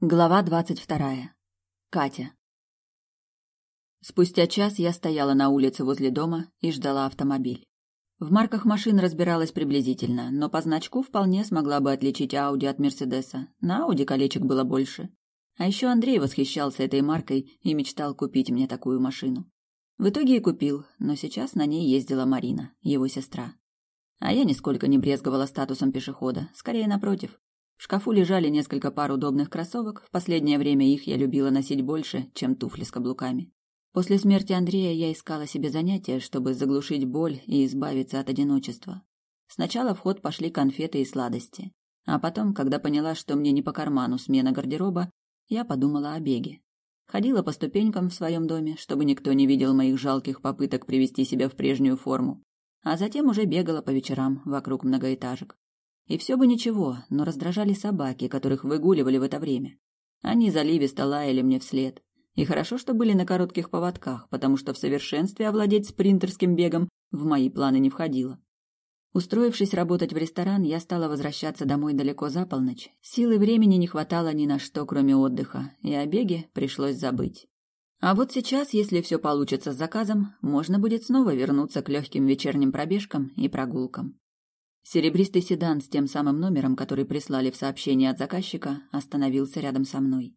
Глава двадцать вторая. Катя. Спустя час я стояла на улице возле дома и ждала автомобиль. В марках машин разбиралась приблизительно, но по значку вполне смогла бы отличить Ауди от Мерседеса. На Ауди колечек было больше. А еще Андрей восхищался этой маркой и мечтал купить мне такую машину. В итоге и купил, но сейчас на ней ездила Марина, его сестра. А я нисколько не брезговала статусом пешехода, скорее напротив. В шкафу лежали несколько пар удобных кроссовок, в последнее время их я любила носить больше, чем туфли с каблуками. После смерти Андрея я искала себе занятия, чтобы заглушить боль и избавиться от одиночества. Сначала в ход пошли конфеты и сладости. А потом, когда поняла, что мне не по карману смена гардероба, я подумала о беге. Ходила по ступенькам в своем доме, чтобы никто не видел моих жалких попыток привести себя в прежнюю форму. А затем уже бегала по вечерам вокруг многоэтажек. И все бы ничего, но раздражали собаки, которых выгуливали в это время. Они заливисто лаяли мне вслед. И хорошо, что были на коротких поводках, потому что в совершенстве овладеть спринтерским бегом в мои планы не входило. Устроившись работать в ресторан, я стала возвращаться домой далеко за полночь. Силы времени не хватало ни на что, кроме отдыха, и о беге пришлось забыть. А вот сейчас, если все получится с заказом, можно будет снова вернуться к легким вечерним пробежкам и прогулкам. Серебристый седан с тем самым номером, который прислали в сообщении от заказчика, остановился рядом со мной.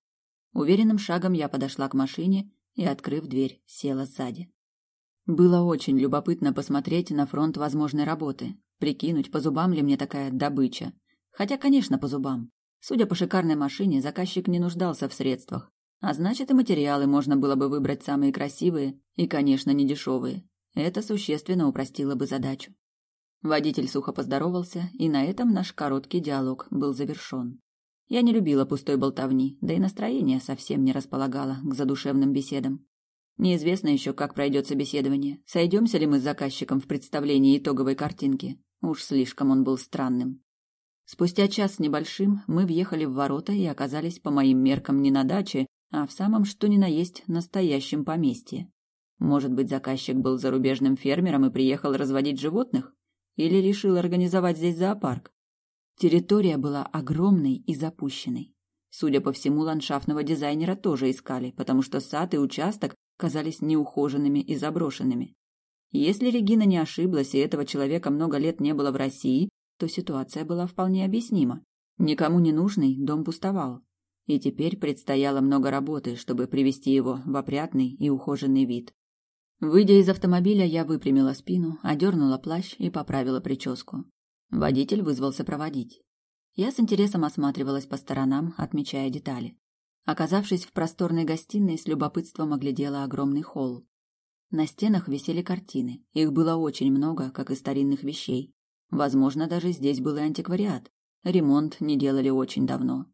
Уверенным шагом я подошла к машине и, открыв дверь, села сзади. Было очень любопытно посмотреть на фронт возможной работы, прикинуть, по зубам ли мне такая добыча. Хотя, конечно, по зубам. Судя по шикарной машине, заказчик не нуждался в средствах. А значит, и материалы можно было бы выбрать самые красивые и, конечно, не дешевые. Это существенно упростило бы задачу. Водитель сухо поздоровался, и на этом наш короткий диалог был завершен. Я не любила пустой болтовни, да и настроение совсем не располагало к задушевным беседам. Неизвестно еще, как пройдет собеседование. Сойдемся ли мы с заказчиком в представлении итоговой картинки. Уж слишком он был странным. Спустя час с небольшим мы въехали в ворота и оказались по моим меркам не на даче, а в самом что ни на есть настоящем поместье. Может быть, заказчик был зарубежным фермером и приехал разводить животных? Или решил организовать здесь зоопарк? Территория была огромной и запущенной. Судя по всему, ландшафтного дизайнера тоже искали, потому что сад и участок казались неухоженными и заброшенными. Если Регина не ошиблась, и этого человека много лет не было в России, то ситуация была вполне объяснима. Никому не нужный дом пустовал. И теперь предстояло много работы, чтобы привести его в опрятный и ухоженный вид. Выйдя из автомобиля, я выпрямила спину, одернула плащ и поправила прическу. Водитель вызвался проводить. Я с интересом осматривалась по сторонам, отмечая детали. Оказавшись в просторной гостиной, с любопытством оглядела огромный холл. На стенах висели картины. Их было очень много, как и старинных вещей. Возможно, даже здесь был и антиквариат. Ремонт не делали очень давно.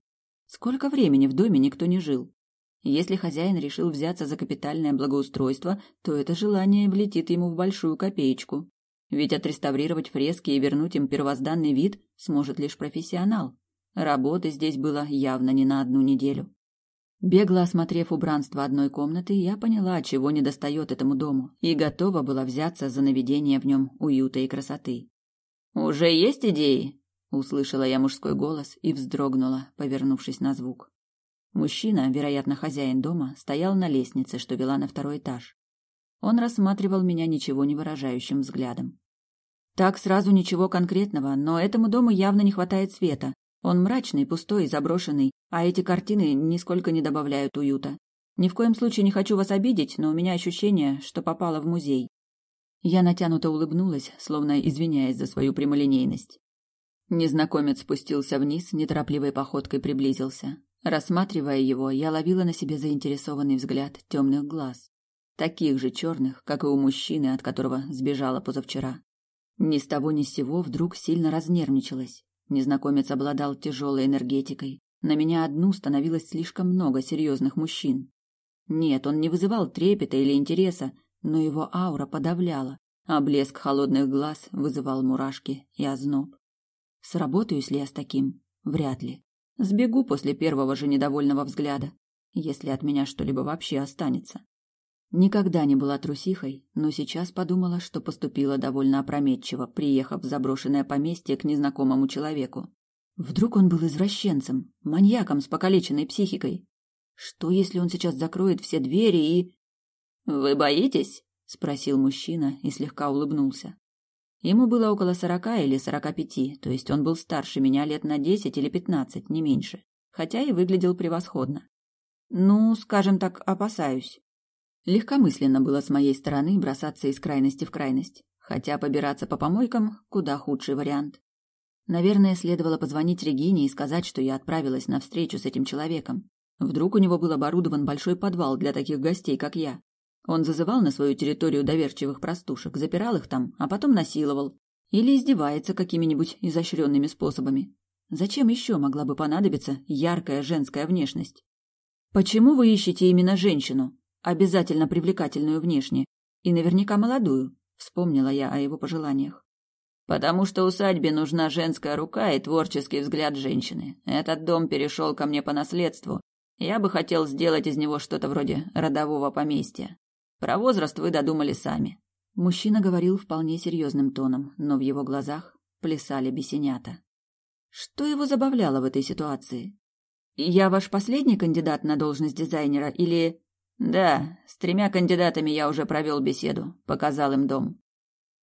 Сколько времени в доме никто не жил? Если хозяин решил взяться за капитальное благоустройство, то это желание влетит ему в большую копеечку. Ведь отреставрировать фрески и вернуть им первозданный вид сможет лишь профессионал. Работы здесь было явно не на одну неделю. Бегло осмотрев убранство одной комнаты, я поняла, чего недостает этому дому, и готова была взяться за наведение в нем уюта и красоты. «Уже есть идеи?» — услышала я мужской голос и вздрогнула, повернувшись на звук. Мужчина, вероятно, хозяин дома, стоял на лестнице, что вела на второй этаж. Он рассматривал меня ничего не выражающим взглядом. Так сразу ничего конкретного, но этому дому явно не хватает света. Он мрачный, пустой заброшенный, а эти картины нисколько не добавляют уюта. Ни в коем случае не хочу вас обидеть, но у меня ощущение, что попала в музей. Я натянуто улыбнулась, словно извиняясь за свою прямолинейность. Незнакомец спустился вниз, неторопливой походкой приблизился. Рассматривая его, я ловила на себе заинтересованный взгляд темных глаз, таких же черных, как и у мужчины, от которого сбежала позавчера. Ни с того ни с сего вдруг сильно разнервничалась. Незнакомец обладал тяжелой энергетикой. На меня одну становилось слишком много серьезных мужчин. Нет, он не вызывал трепета или интереса, но его аура подавляла, а блеск холодных глаз вызывал мурашки и озноб. Сработаюсь ли я с таким? Вряд ли. Сбегу после первого же недовольного взгляда, если от меня что-либо вообще останется. Никогда не была трусихой, но сейчас подумала, что поступила довольно опрометчиво, приехав в заброшенное поместье к незнакомому человеку. Вдруг он был извращенцем, маньяком с покалеченной психикой? Что, если он сейчас закроет все двери и... «Вы боитесь?» — спросил мужчина и слегка улыбнулся. Ему было около сорока или сорока пяти, то есть он был старше меня лет на десять или пятнадцать, не меньше, хотя и выглядел превосходно. Ну, скажем так, опасаюсь. Легкомысленно было с моей стороны бросаться из крайности в крайность, хотя побираться по помойкам – куда худший вариант. Наверное, следовало позвонить Регине и сказать, что я отправилась на встречу с этим человеком. Вдруг у него был оборудован большой подвал для таких гостей, как я. Он зазывал на свою территорию доверчивых простушек, запирал их там, а потом насиловал. Или издевается какими-нибудь изощренными способами. Зачем еще могла бы понадобиться яркая женская внешность? Почему вы ищете именно женщину, обязательно привлекательную внешне, и наверняка молодую? Вспомнила я о его пожеланиях. Потому что усадьбе нужна женская рука и творческий взгляд женщины. Этот дом перешел ко мне по наследству. Я бы хотел сделать из него что-то вроде родового поместья. Про возраст вы додумали сами. Мужчина говорил вполне серьезным тоном, но в его глазах плясали бесенята. Что его забавляло в этой ситуации? Я ваш последний кандидат на должность дизайнера или... Да, с тремя кандидатами я уже провел беседу, показал им дом.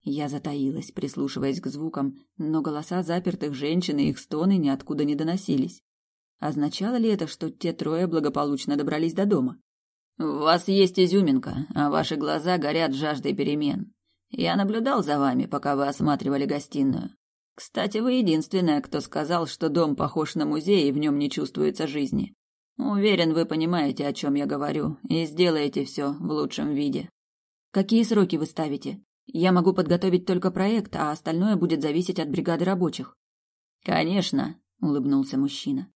Я затаилась, прислушиваясь к звукам, но голоса запертых женщин и их стоны ниоткуда не доносились. Означало ли это, что те трое благополучно добрались до дома? «У вас есть изюминка, а ваши глаза горят жаждой перемен. Я наблюдал за вами, пока вы осматривали гостиную. Кстати, вы единственная, кто сказал, что дом похож на музей и в нем не чувствуется жизни. Уверен, вы понимаете, о чем я говорю, и сделаете все в лучшем виде. Какие сроки вы ставите? Я могу подготовить только проект, а остальное будет зависеть от бригады рабочих. Конечно, улыбнулся мужчина.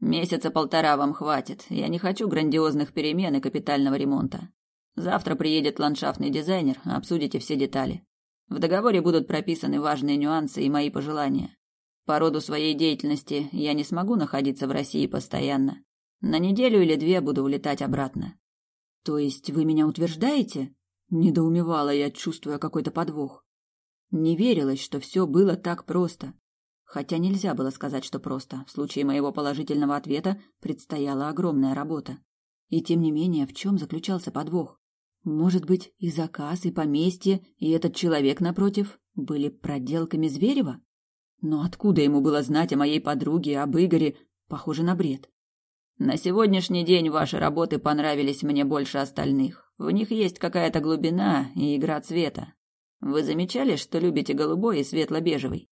Месяца полтора вам хватит. Я не хочу грандиозных перемен и капитального ремонта. Завтра приедет ландшафтный дизайнер, обсудите все детали. В договоре будут прописаны важные нюансы и мои пожелания. По роду своей деятельности я не смогу находиться в России постоянно. На неделю или две буду улетать обратно. То есть вы меня утверждаете? Недоумевала я, чувствуя какой-то подвох. Не верилось, что все было так просто. Хотя нельзя было сказать, что просто. В случае моего положительного ответа предстояла огромная работа. И тем не менее, в чем заключался подвох? Может быть, и заказ, и поместье, и этот человек напротив были проделками Зверева? Но откуда ему было знать о моей подруге, об Игоре? Похоже на бред. На сегодняшний день ваши работы понравились мне больше остальных. В них есть какая-то глубина и игра цвета. Вы замечали, что любите голубой и светло-бежевый?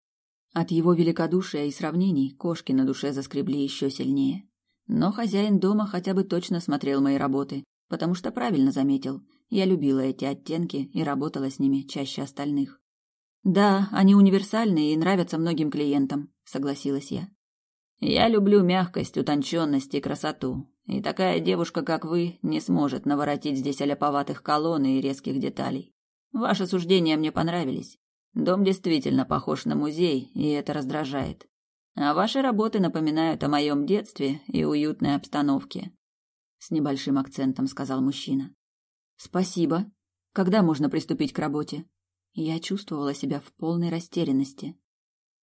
От его великодушия и сравнений кошки на душе заскребли еще сильнее. Но хозяин дома хотя бы точно смотрел мои работы, потому что правильно заметил. Я любила эти оттенки и работала с ними чаще остальных. Да, они универсальные и нравятся многим клиентам, согласилась я. Я люблю мягкость, утонченность и красоту. И такая девушка, как вы, не сможет наворотить здесь аляповатых колонн и резких деталей. Ваши суждения мне понравились. Дом действительно похож на музей, и это раздражает. А ваши работы напоминают о моем детстве и уютной обстановке. С небольшим акцентом сказал мужчина. Спасибо. Когда можно приступить к работе? Я чувствовала себя в полной растерянности.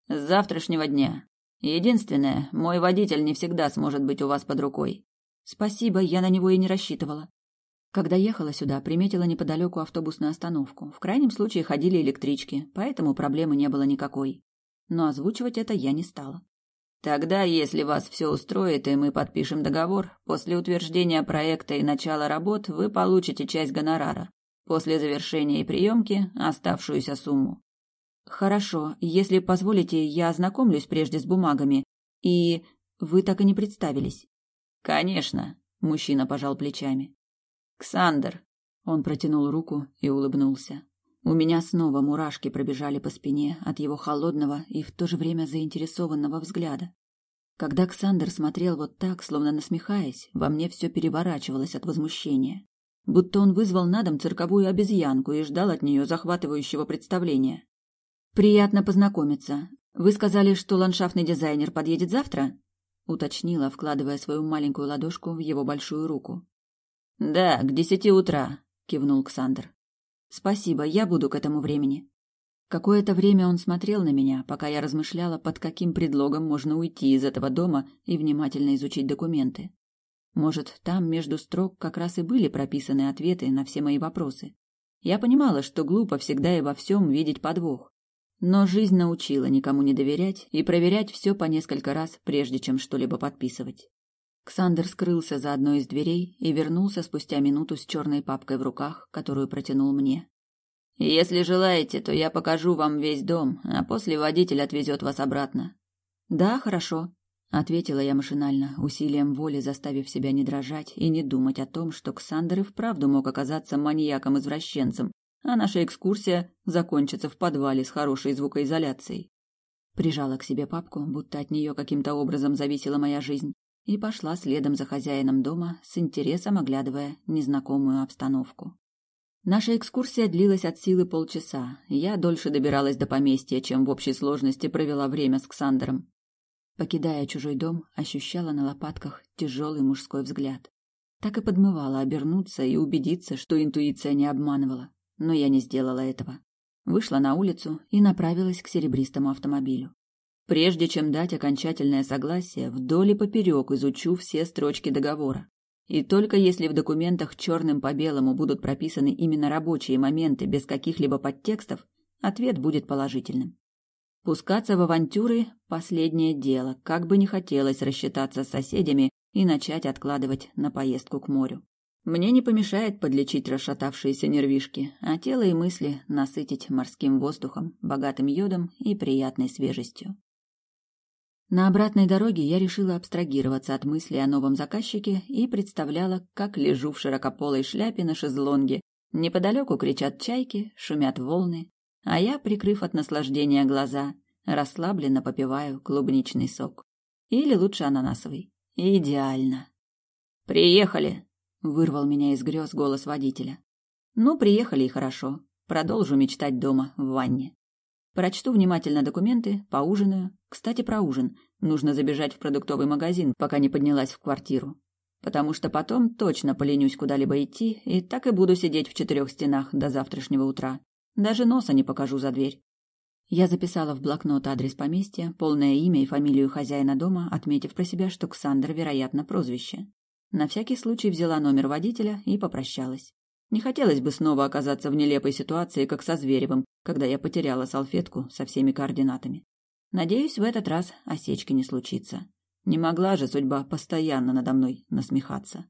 С завтрашнего дня. Единственное, мой водитель не всегда сможет быть у вас под рукой. Спасибо, я на него и не рассчитывала. Когда ехала сюда, приметила неподалеку автобусную остановку. В крайнем случае ходили электрички, поэтому проблемы не было никакой. Но озвучивать это я не стала. Тогда, если вас все устроит и мы подпишем договор, после утверждения проекта и начала работ вы получите часть гонорара. После завершения и приемки – оставшуюся сумму. Хорошо, если позволите, я ознакомлюсь прежде с бумагами. И вы так и не представились. Конечно, мужчина пожал плечами. Ксандр. Он протянул руку и улыбнулся. У меня снова мурашки пробежали по спине от его холодного и в то же время заинтересованного взгляда. Когда Ксандр смотрел вот так, словно насмехаясь, во мне все переворачивалось от возмущения. Будто он вызвал на дом цирковую обезьянку и ждал от нее захватывающего представления. «Приятно познакомиться. Вы сказали, что ландшафтный дизайнер подъедет завтра?» — уточнила, вкладывая свою маленькую ладошку в его большую руку. «Да, к десяти утра», — кивнул Ксандр. Спасибо, я буду к этому времени. Какое-то время он смотрел на меня, пока я размышляла, под каким предлогом можно уйти из этого дома и внимательно изучить документы. Может, там между строк как раз и были прописаны ответы на все мои вопросы. Я понимала, что глупо всегда и во всем видеть подвох. Но жизнь научила никому не доверять и проверять все по несколько раз, прежде чем что-либо подписывать. Ксандер скрылся за одной из дверей и вернулся спустя минуту с черной папкой в руках, которую протянул мне. «Если желаете, то я покажу вам весь дом, а после водитель отвезет вас обратно». «Да, хорошо», ответила я машинально, усилием воли заставив себя не дрожать и не думать о том, что Ксандр и вправду мог оказаться маньяком-извращенцем, а наша экскурсия закончится в подвале с хорошей звукоизоляцией. Прижала к себе папку, будто от нее каким-то образом зависела моя жизнь, и пошла следом за хозяином дома, с интересом оглядывая незнакомую обстановку. Наша экскурсия длилась от силы полчаса. Я дольше добиралась до поместья, чем в общей сложности провела время с Ксандером. Покидая чужой дом, ощущала на лопатках тяжелый мужской взгляд. Так и подмывала обернуться и убедиться, что интуиция не обманывала. Но я не сделала этого. Вышла на улицу и направилась к серебристому автомобилю. Прежде чем дать окончательное согласие, вдоль и поперек изучу все строчки договора. И только если в документах черным по белому будут прописаны именно рабочие моменты без каких-либо подтекстов, ответ будет положительным. Пускаться в авантюры – последнее дело, как бы не хотелось рассчитаться с соседями и начать откладывать на поездку к морю. Мне не помешает подлечить расшатавшиеся нервишки, а тело и мысли насытить морским воздухом, богатым йодом и приятной свежестью. На обратной дороге я решила абстрагироваться от мысли о новом заказчике и представляла, как лежу в широкополой шляпе на шезлонге. Неподалеку кричат чайки, шумят волны, а я, прикрыв от наслаждения глаза, расслабленно попиваю клубничный сок. Или лучше ананасовый. Идеально. «Приехали!» — вырвал меня из грез голос водителя. «Ну, приехали и хорошо. Продолжу мечтать дома, в ванне. Прочту внимательно документы, поужинаю. Кстати, про ужин. Нужно забежать в продуктовый магазин, пока не поднялась в квартиру. Потому что потом точно поленюсь куда-либо идти, и так и буду сидеть в четырех стенах до завтрашнего утра. Даже носа не покажу за дверь. Я записала в блокнот адрес поместья, полное имя и фамилию хозяина дома, отметив про себя, что Ксандр, вероятно, прозвище. На всякий случай взяла номер водителя и попрощалась. Не хотелось бы снова оказаться в нелепой ситуации, как со Зверевым, когда я потеряла салфетку со всеми координатами. Надеюсь, в этот раз осечки не случится. Не могла же судьба постоянно надо мной насмехаться.